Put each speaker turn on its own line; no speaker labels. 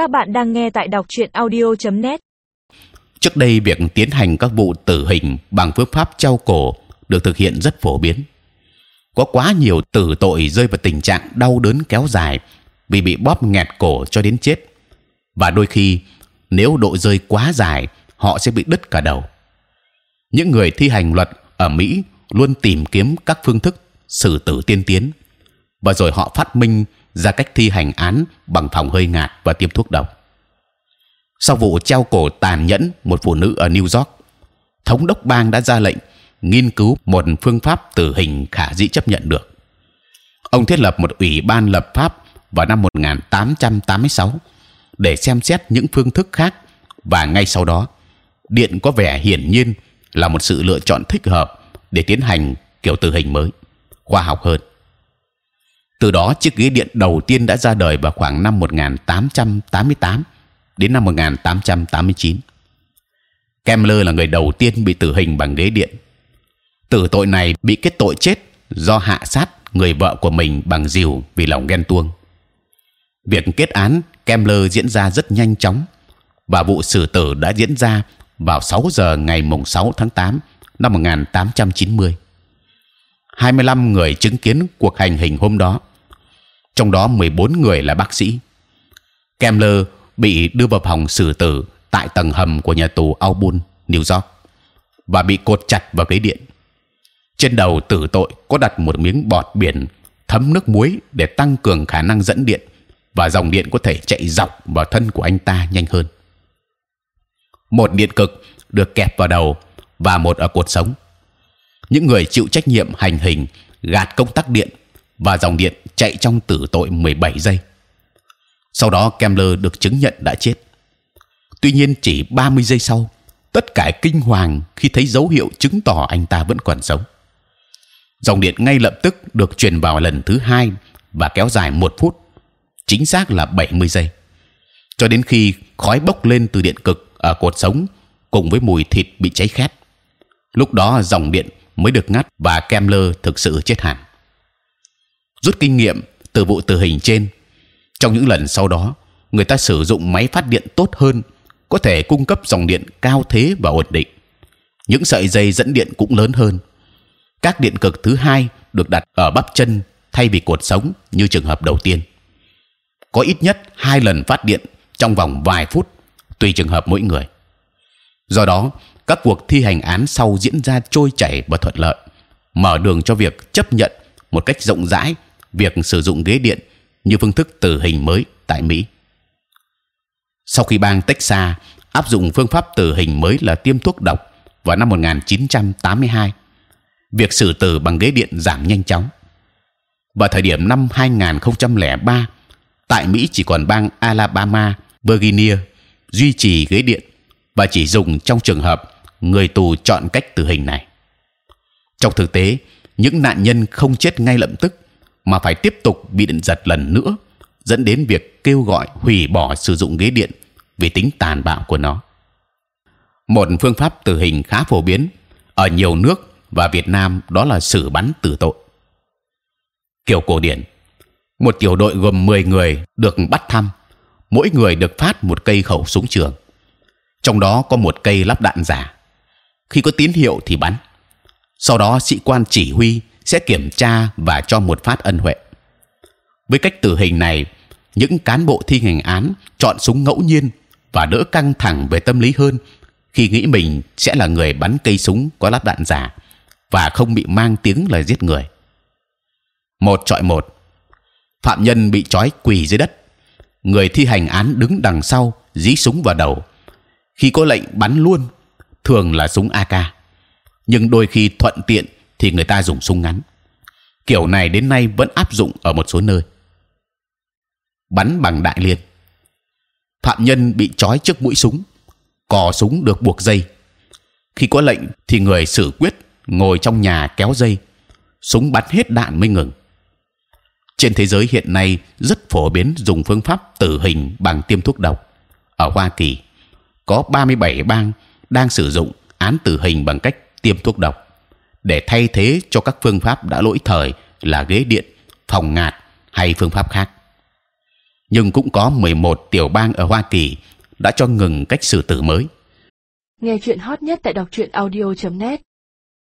Các bạn đang nghe tại đọc truyện audio.net.
Trước đây việc tiến hành các vụ tử hình bằng phương pháp treo cổ được thực hiện rất phổ biến. Có quá nhiều tử tội rơi vào tình trạng đau đớn kéo dài vì bị bóp nghẹt cổ cho đến chết, và đôi khi nếu độ rơi quá dài, họ sẽ bị đứt cả đầu. Những người thi hành luật ở Mỹ luôn tìm kiếm các phương thức xử tử tiên tiến, và rồi họ phát minh ra cách thi hành án bằng phòng hơi ngạt và tiêm thuốc độc. Sau vụ treo cổ tàn nhẫn một phụ nữ ở New York, thống đốc bang đã ra lệnh nghiên cứu một phương pháp tử hình khả dĩ chấp nhận được. Ông thiết lập một ủy ban lập pháp vào năm 1886 để xem xét những phương thức khác và ngay sau đó điện có vẻ hiển nhiên là một sự lựa chọn thích hợp để tiến hành kiểu tử hình mới, khoa học hơn. Từ đó chiếc ghế điện đầu tiên đã ra đời vào khoảng năm 1888 đến năm 1889. Kemler là người đầu tiên bị tử hình bằng ghế điện. Tử tội này bị kết tội chết do hạ sát người vợ của mình bằng rìu vì lòng ghen tuông. Việc kết án Kemler diễn ra rất nhanh chóng và vụ xử tử đã diễn ra vào 6 giờ ngày mùng 6 tháng 8 năm 1890. 25 người chứng kiến cuộc hành hình hôm đó, trong đó 14 người là bác sĩ. kemler bị đưa vào phòng xử tử tại tầng hầm của nhà tù Auburn, New York và bị cột chặt vào ghế điện. Trên đầu tử tội có đặt một miếng bọt biển thấm nước muối để tăng cường khả năng dẫn điện và dòng điện có thể chạy dọc vào thân của anh ta nhanh hơn. Một điện cực được kẹp vào đầu và một ở cột sống. Những người chịu trách nhiệm hành hình gạt công tắc điện và dòng điện chạy trong tử tội 17 giây. Sau đó Kemmler được chứng nhận đã chết. Tuy nhiên chỉ 30 giây sau, tất cả kinh hoàng khi thấy dấu hiệu chứng tỏ anh ta vẫn còn sống. Dòng điện ngay lập tức được truyền vào lần thứ hai và kéo dài một phút, chính xác là 70 giây, cho đến khi khói bốc lên từ điện cực ở cột sống cùng với mùi thịt bị cháy khét. Lúc đó dòng điện mới được ngắt và Kemmler thực sự chết hẳn. Rút kinh nghiệm từ vụ tử hình trên, trong những lần sau đó, người ta sử dụng máy phát điện tốt hơn, có thể cung cấp dòng điện cao thế và ổn định. Những sợi dây dẫn điện cũng lớn hơn. Các điện cực thứ hai được đặt ở bắp chân thay vì cột sống như trường hợp đầu tiên. Có ít nhất hai lần phát điện trong vòng vài phút, tùy trường hợp mỗi người. Do đó, các cuộc thi hành án sau diễn ra trôi chảy và thuận lợi, mở đường cho việc chấp nhận một cách rộng rãi việc sử dụng ghế điện như phương thức tử hình mới tại Mỹ. Sau khi bang Texas áp dụng phương pháp tử hình mới là tiêm thuốc độc vào năm 1982, việc xử tử bằng ghế điện giảm nhanh chóng. Vào thời điểm năm 2003, tại Mỹ chỉ còn bang Alabama, Virginia duy trì ghế điện và chỉ dùng trong trường hợp người tù chọn cách tử hình này. Trong thực tế, những nạn nhân không chết ngay lập tức mà phải tiếp tục bị điện giật lần nữa, dẫn đến việc kêu gọi hủy bỏ sử dụng ghế điện vì tính tàn bạo của nó. Một phương pháp tử hình khá phổ biến ở nhiều nước và Việt Nam đó là xử bắn tử tội. Kiểu cổ điển, một tiểu đội gồm 10 người được bắt thăm, mỗi người được phát một cây khẩu súng trường, trong đó có một cây lắp đạn giả. Khi có tín hiệu thì bắn. Sau đó sĩ quan chỉ huy sẽ kiểm tra và cho một phát ân huệ. Với cách tử hình này, những cán bộ thi hành án chọn súng ngẫu nhiên và đỡ căng thẳng về tâm lý hơn khi nghĩ mình sẽ là người bắn cây súng có lắp đạn giả và không bị mang tiếng là giết người. Một trọi một, phạm nhân bị trói quỳ dưới đất, người thi hành án đứng đằng sau dí súng vào đầu. Khi có lệnh bắn luôn, thường là súng AK, nhưng đôi khi thuận tiện thì người ta dùng súng ngắn. Kiểu này đến nay vẫn áp dụng ở một số nơi. Bắn bằng đại liên. Phạm nhân bị trói trước mũi súng, cò súng được buộc dây. Khi có lệnh thì người xử quyết ngồi trong nhà kéo dây, súng bắn hết đạn mới ngừng. Trên thế giới hiện nay rất phổ biến dùng phương pháp tử hình bằng tiêm thuốc độc. Ở Hoa Kỳ có 37 bang đang sử dụng án tử hình bằng cách tiêm thuốc độc để thay thế cho các phương pháp đã lỗi thời là ghế điện, phòng ngạt hay phương pháp khác. nhưng cũng có 11 tiểu bang ở Hoa Kỳ đã cho ngừng cách xử tử mới.
Nghe chuyện hot nhất tại đọc truyện audio.net